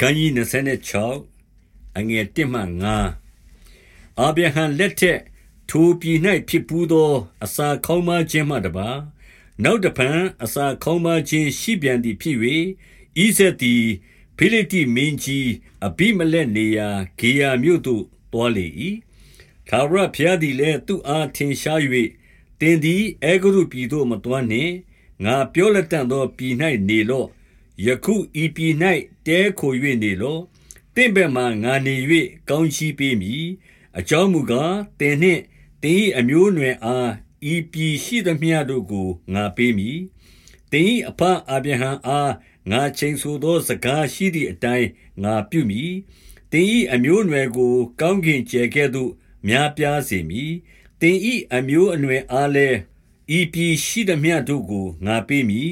ခန်းကြီး26အငယ်1မှ9အာဗြဟံလက်ထက်ထိုပြည်၌ဖြစ်ပူးသော အစာခေါင်းမခြင်းမှတပါနောက်တဖန်အစာခေါင်းမခြင်းရှိပြန်သည်ဖြစ်၍ဤဆက်သည်ဖိလိတိမင်းကြီးအဘိမလက်နေရာဂေယာမြို့သို့တွားလေ၏သာရဖျားသည်လည်းသူ့အားထင်ရှား၍တင်သည်အေဂရုပြည်သို့မတွားနှင့်ငါပြောလက်တန်သောပြည်၌နေလော့ ယခုဤပြည်၌တဲခို၍နေလော့တင့်ဘက်မှငါနေ၍ကောင်းချီးပေးမည်အကြောင်းမူကားတင်နှင့်တင်း၏အမျိုးနွယ်အားဤပြည်ရှိသမျှတို့ကိုငါပေးမည်တင်း၏အဖအာဗြဟံအားငါချိန်ဆိုသောစကားရှိသည့်အတိုင်းငါပြုမည်တင်း၏အမျိုးနွယ်ကို ကောင်းကင်ကျဲကဲ့သို့များပြားစေမည်တင်း၏အမျိုးအနွယ်အားလည်းဤပြည်ရှိသမျှတို့ကိုငါပေးမည်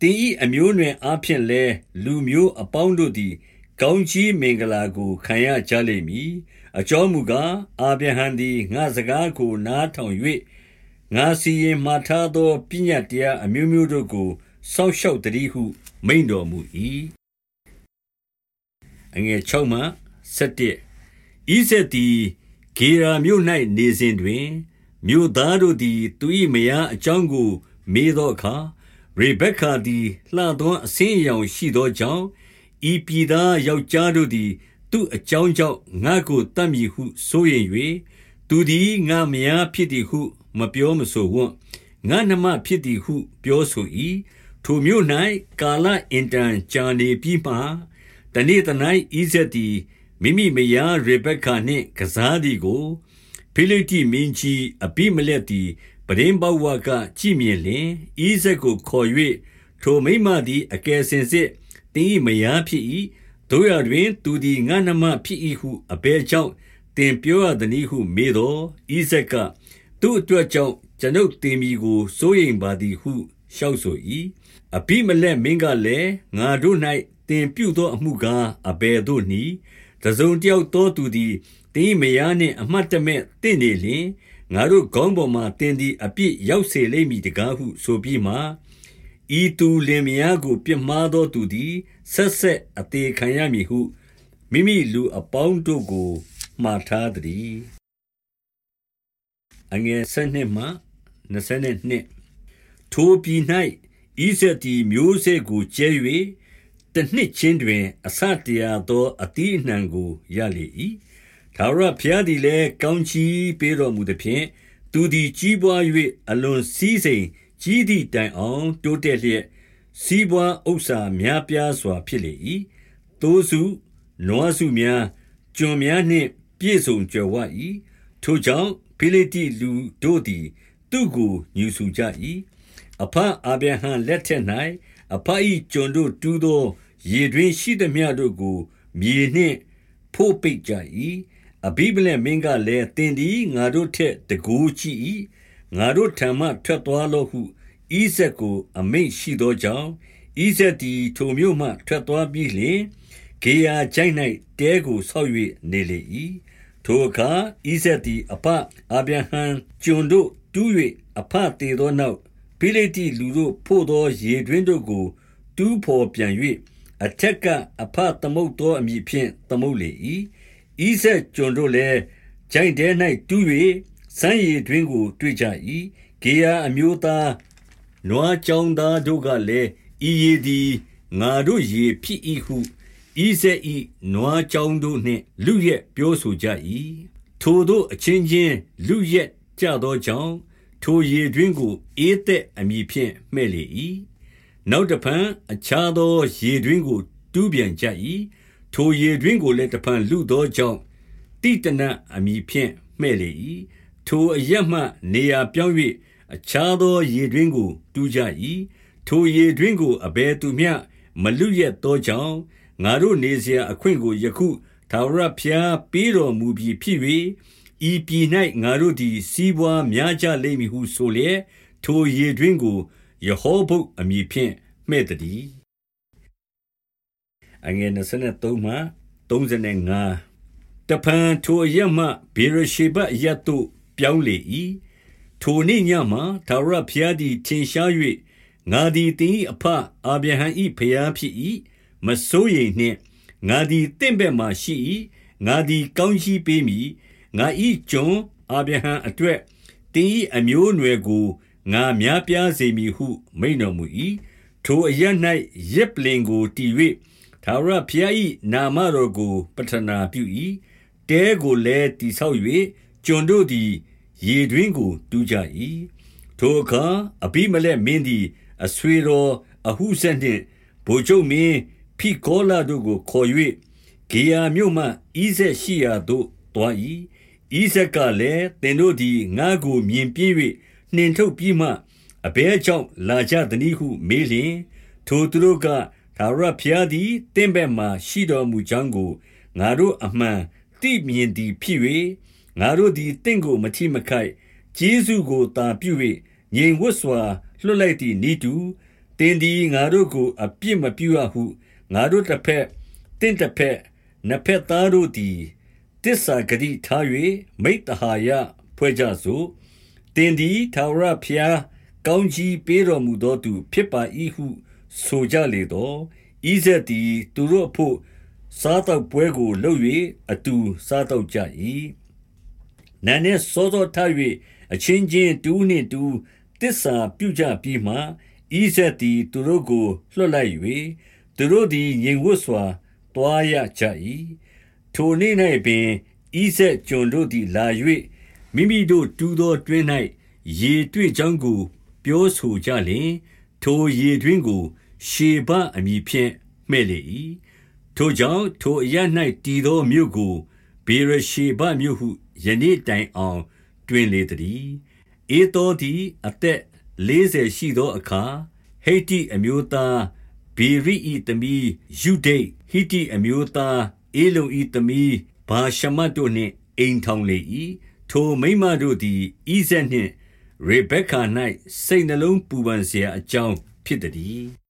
တင်ဤအမျိုးနွယ်အားဖြင့်လည်း လူမျိုးအပေါင်းတို့သည် ကောင်းကြီးမင်္ဂလာကို ခံရကြလိမ့်မည် အကြောင်းမူကား အာဗြဟံသည် ငါစကားကို နားထောင်၍ငါစီရင်မှထားသော ပညာတရားအမျိုးမျိုးတို့ကို စောင့်ရှောက်တည်းဟု မိန်တော်မူ၏အငယ်6မှ7ဤဆက်သည် ဂေရာမြို့၌နေစဉ်တွင် မြို့သားတို့သည် သူ၏မယားအကြောင်းကို မေးသောအခါ ရေဗက္ကာသည်လှသောအဆင်းအရောင်ရှိသောကြောင့်ဤပြည်သားယောက်ျားတို့သည် သူ့အကြောင်းကြောင့်ငါကိုတတ်မည်ဟုဆိုရင်၍သူသည်ငါမယားဖြစ်သည်ဟု မပြောမဆိုဝံ့ငါနှမဖြစ်သည်ဟု ပြောဆို၏ထိုမြို့၌ကာလအင်တန်ကြာနေပြီးမှတနေ့တ၌ဤဆက်သည်မိမိမယားရေဗက္ကာနှင့်ကစားသည်ကိုဖိလိတိမင်းကြီးအဘိမလက်သည် ပဒင်းပေါဝကကြည်မြင်လင်ဤဇက်ကိုခေါ်၍ထိုမိမသည်အကယ်စင်စစ်တင်းမယားဖြစ်၏တို့ရတွင် သူသည်ငါနှမဖြစ်၏ဟုအဘဲကြောင့်တင်ပြောရသည်ဟုမေတော်ဤဇက်ကသူ့အတွက်ကြောင့်ကျွန်ုပ်တင်မီကိုစိုးရိမ်ပါသည်ဟုလျှောက်ဆို၏အဘိမလက်မင်းကလည်းငါတို့၌တင်ပြုသောအမှုကားအဘယ်သို့နည်းတစုံတယောက်သောသူသည်တင်းမယားနှင့်အမှတ်တမဲ့တင့်နေလျင် ငါတို့ခေါင်းပေါ်မှတင်းသည်အပြစ်ရောက်စေလိမ့်မည်တကားဟုဆိုပြီးမှဤသူလင်မယားကိုပြစ်မှားသောသူသည်ဆက်ဆက်အသေးခံရမည်ဟုမိမိလူအပေါင်းတို့ကိုမှားထားသည်အငယ်၁၂မှ22ထိုပြည်၌ဤဆက်တီမျိုးစေ့ကိုကျဲ၍တနှစ်ချင်းတွင် အစတရားသောအတိအနှံကိုရလေ၏ ထာဝရဘုရားသည်လည်း ကောင်းချီးပေးတော်မူသဖြင့် သူသည်ကြီးပွား၍အလွန်စည်းစိမ်ကြီးသည့်တိုင်အောင် တိုးတက်လျက် စီးပွားဥစ္စာများပြားစွာ ဖြစ်လေ၏သိုးစု နွားစုများ ကျွန်များနှင့် ပြည့်စုံကြွယ်ဝ၏ထိုကြောင့် ဖိလိတိလူတို့သည် သူ့ကိုညူဆူကြ၏အဖအာဗြဟံလက်ထက်၌အဖ၏ကျွန်တို့တူးသော ရေတွင်ရှိသည်များတို့ကို မြေနှင့် ဖို့ပိတ်ကြ၏ အဘိမလက်မင်းကလည်းသင်သည်ငါတို့ထက်တကူကြီး၏ငါတို့ထံမှထွက်သွားလော့ဟုဣဇက်ကို အမိန့်ရှိသောကြောင့်ဣဇက်သည်ထိုမြို့မှထွက်သွားပြီးလျှင်ဂေယာချိုင်၌တဲကိုဆောက်၍နေလေ၏ထိုအခါဣဇက်သည်အဖအာဗြဟံကျွန်တို့တူး၍အဖတည်သောနောက်ဖိလိတိလူတို့ဖို့သောရေတွင်းတို့ကိုတူးဖော်ပြန်၍အထက်ကအဖသမုတ်သောအမည်ဖြင့်သမုတ်လေ၏ ဣဇက်ကျွန်တို့လည်းဂျိုင်တဲ၌တူး၍စမ်းရည်တွင်ကိုတွေ့ကြ၏ဂေယအမျိုးသားနွားကြောင်းသားတို့ကလည်းဤရည်သည်ငါတို့ရေဖြစ်၏ဟုဣဇက်၏နွားကြောင်းတို့နှင့်လူရက်ပြောဆိုကြ၏ထိုတို့အချင်းချင်းလူရက်ကြသောကြောင့်ထိုရေတွင်ကိုအေးသက်အမည်ဖြင့်မှဲ့လေ၏နောက်တဖန်အခြားသောရေတွင်ကို တူးပြန်ကြ၏ ထိုရေတွင်းကိုလည်းတဖန်လူသောကြောင့်တိတနအမိဖြင့်မှဲ့လေ၏ထိုအရက်မှနေရာပြောင်း၍အခြားသောရေတွင်းကိုတူးကြ၏ထိုရေတွင်းကိုအဘယ်သူမျှမလူရက်သောကြောင့်ငါတို့နေစရာအခွင့်ကိုယခုသာဝရဖျားပေးတော်မူပြီးဖြစ်၍ဤပြည်၌ငါတို့သည် စီးပွားများကြလိမ့်မည်ဟုဆိုလျက်ထိုရေတွင်းကိုယေဟောဘုအမည်ဖြင့်မှဲ့တည်း အငယ်23မှ35တဖန်ထိုအရမှဘေရရှေဘအရတ်သို့ပြောင်းလေ၏ထိုနေ့ညမှာသာရဖျားသည်ထင်ရှား၍ငါသည်တင်းအဖအာဗြဟံ၏ဖျားဖြစ်၏မစိုးရိမ်နှင့်ငါသည်တင့်ဘက်မှရှိ၏ငါသည်ကောင်းကြီးပေးမည်ငါ၏ကျွန်အာဗြဟံအတွက်တင်း၏အမျိုးအနွယ်ကိုငါများပြားစေမည်ဟု မိန်တော်မူ၏ထိုအရ၌ရက်ပလင်ကိုတည်၍ သာရဖျား၏နာမတော်ကိုပထနာပြု၏တဲကိုလည်းတိဆောက်၍ကျွန်တို့သည် ရေတွင်းကိုတူးကြ၏ထိုအခါအဘိမလက်မင်းသည် အဆွေတော်အဟုဆက်နှင့်ဗိုလ်ချုပ်မင်းဖိကောလာတို့ကိုခေါ်၍ဂေယာမြို့မှဣဇက်ရှိရာသို့တွား၏ဣဇက်ကလည်းသင်တို့သည်ငါ့ကိုမြင်ပြင်း၍နှင်ထုတ်ပြီးမှအဘဲကြောင့်လာကြသည်ဟုမေးလျင် ထိုသူတို့က သာရဖျားသည်တင့်ဘက်မှရှိတော်မူကြောင်းကိုငါတို့အမှန်သိမြင်သည်ဖြစ်၍ငါတို့သည်တင့်ကိုမထိမခိုက်ကျေးဇူးကိုတာပြု၍ငြိမ်ဝတ်စွာလွတ်လိုက်သည့်ဤတူတင်းသည်ငါတို့ကိုအပြစ်မပြုရဟုငါတို့တစ်ဖက်တင့်တစ်ဖက်နှစ်ဖက်သားတို့သည်တစ္ဆာဂတိထား၍မိတ္တဟာယဖွဲ့ကြစို့တင်းသည်သာဝရဖျားကောင်းကြီးပေးတော်မူသောသူဖြစ်ပါ၏ဟု ဆိုကြလေတော့ဤဆက်သည်သူတို့အဖို့စားတော့ပွဲကိုလုပ်၍အတူစားတော့ကြ၏နန်းနှင့်စောစောထား၍အချင်းချင်းတူးနှင့်တူးတစ္ဆာပြုကြပြီးမှဤဆက်သည်သူတို့ကိုလွှတ်လိုက်၍သူတို့သည်ငြိမ်ဝတ်စွာတွားရကြ၏ထိုနေ့၌ပင်ဤဆက်ကျွန်တို့သည်လာ၍မိမိတို့တူးသောတွင်၌ရေတွေ့ကြောင်းကို ပြောဆိုကြလျင်ထိုရေတွင်ကို ရှေဘအမည်ဖြင့်မှဲ့လေ၏ထိုကြောင့်ထိုအရ၌တည်သောမြို့ကိုဘေရရှေဘမြို့ဟုယနေ့တိုင်အောင် တွင်လေသည်ဧသောသည်အသက်40ရှိသောအခါဟိတိအမျိုးသားဗေရိ၏သမီးယုဒိတ်ဟိတိအမျိုးသားအေလုံ၏သမီးဘာရှမတ်တို့နှင့်အိမ်ထောင်လေ၏ထိုမိမတို့သည်ဣဇက်နှင့်ရေဘက္ကာ၌စိတ်နှလုံးပူပန်เสียအကြောင်းဖြစ်သည်